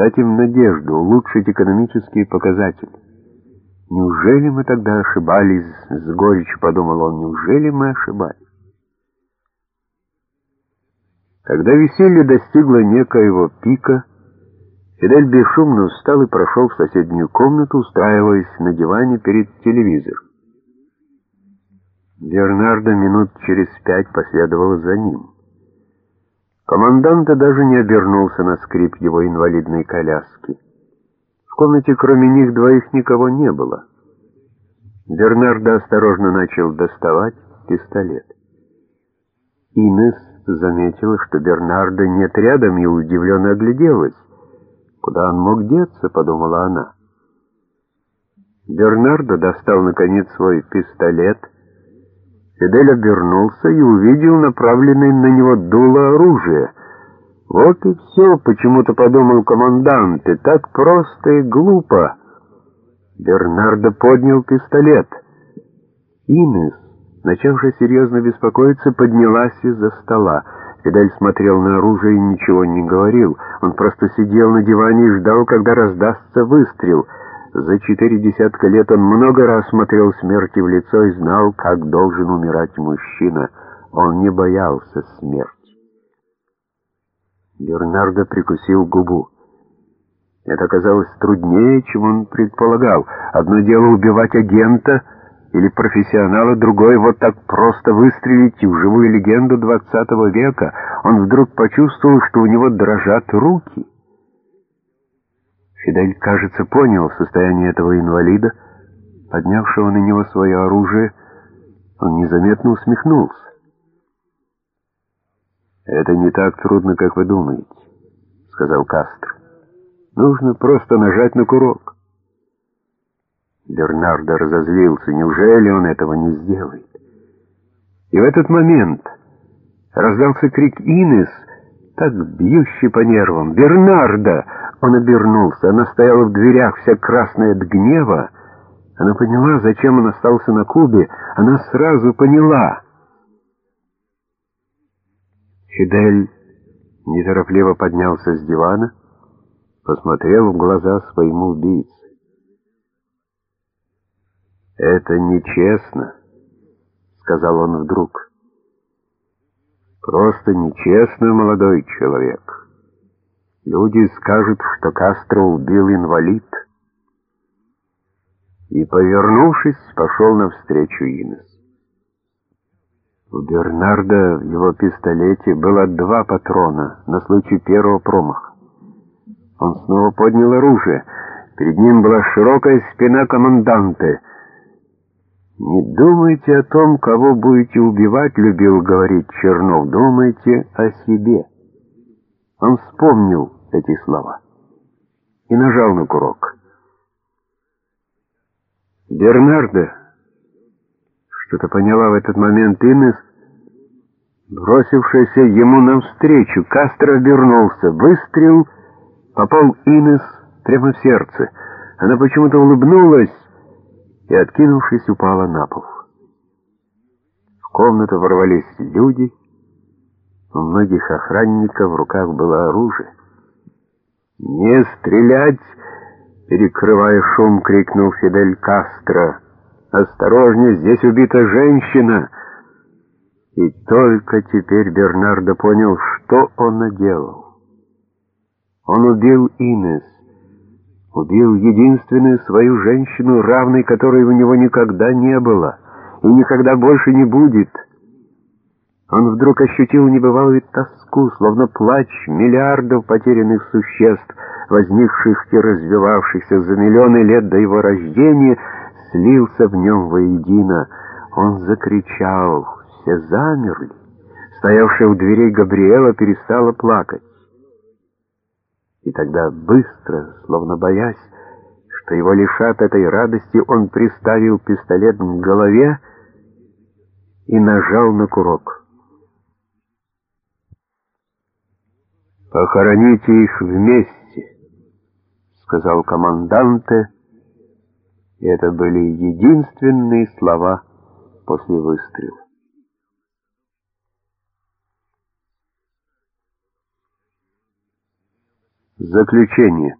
дать им надежду, улучшить экономические показатели. Неужели мы тогда ошибались, с горечью подумал он, неужели мы ошибались? Когда веселье достигло некоего пика, Фидель бесшумно встал и прошел в соседнюю комнату, устраиваясь на диване перед телевизором. Бернардо минут через пять последовало за ним. Команданта даже не обернулся на скрип его инвалидной коляски. В комнате кроме них двоих никого не было. Бернардо осторожно начал доставать пистолет. Инес заметила, что Бернардо нет рядом и удивленно огляделась. «Куда он мог деться?» — подумала она. Бернардо достал, наконец, свой пистолет. Фидель обернулся и увидел направленное на него дуло оружия. «Вот и все», — почему-то подумал командант, — «и так просто и глупо». Бернардо поднял пистолет. Инес, начавшая серьезно беспокоиться, поднялась из-за стола. Фидель смотрел на оружие и ничего не говорил. Он просто сидел на диване и ждал, когда раздастся выстрел. За четыре десятка лет он много раз смотрел смерти в лицо и знал, как должен умирать мужчина. Он не боялся смерти. Бернардо прикусил губу. Это оказалось труднее, чем он предполагал. Одно дело убивать агента — или профессионала, другой вот так просто выстрелить в живую легенду двадцатого века. Он вдруг почувствовал, что у него дрожат руки. Фидель, кажется, понял состояние этого инвалида, поднявшего на него свое оружие. Он незаметно усмехнулся. «Это не так трудно, как вы думаете», — сказал Кастро. «Нужно просто нажать на курок». Бернардо разозлился. Неужели он этого не сделает? И в этот момент раздался крик Инес, так бьющий по нервам. «Бернардо!» Он обернулся. Она стояла в дверях, вся красная от гнева. Она поняла, зачем он остался на Кубе. Она сразу поняла. Фидель неторопливо поднялся с дивана, посмотрел в глаза своему убийце. «Это нечестно», — сказал он вдруг. «Просто нечестно, молодой человек. Люди скажут, что Кастро убил инвалид». И, повернувшись, пошел навстречу Инес. У Бернарда в его пистолете было два патрона на случай первого промаха. Он снова поднял оружие. Перед ним была широкая спина команданта — «Не думайте о том, кого будете убивать», — любил говорить Чернов, — «думайте о себе». Он вспомнил эти слова и нажал на курок. Бернардо, что-то поняла в этот момент Инес, бросившаяся ему навстречу, Кастро обернулся, выстрел попал Инес прямо в сердце. Она почему-то улыбнулась, и, откинувшись, упала на пол. В комнату ворвались люди, у многих охранников в руках было оружие. «Не стрелять!» — перекрывая шум, крикнул Фидель Кастро. «Осторожнее, здесь убита женщина!» И только теперь Бернардо понял, что он наделал. Он убил Инес, Убил единственную свою женщину, равной которой у него никогда не было и никогда больше не будет. Он вдруг ощутил небывалую тоску, словно плач миллиардов потерянных существ, возникших и развивавшихся за миллионы лет до его рождения, слился в нем воедино. Он закричал, все замерли. Стоявшая у дверей Габриэла перестала плакать. И тогда быстро, словно боясь, что его лишат этой радости, он приставил пистолет к голове и нажал на курок. «Похороните их вместе», — сказал команданте, и это были единственные слова после выстрела. Заключение.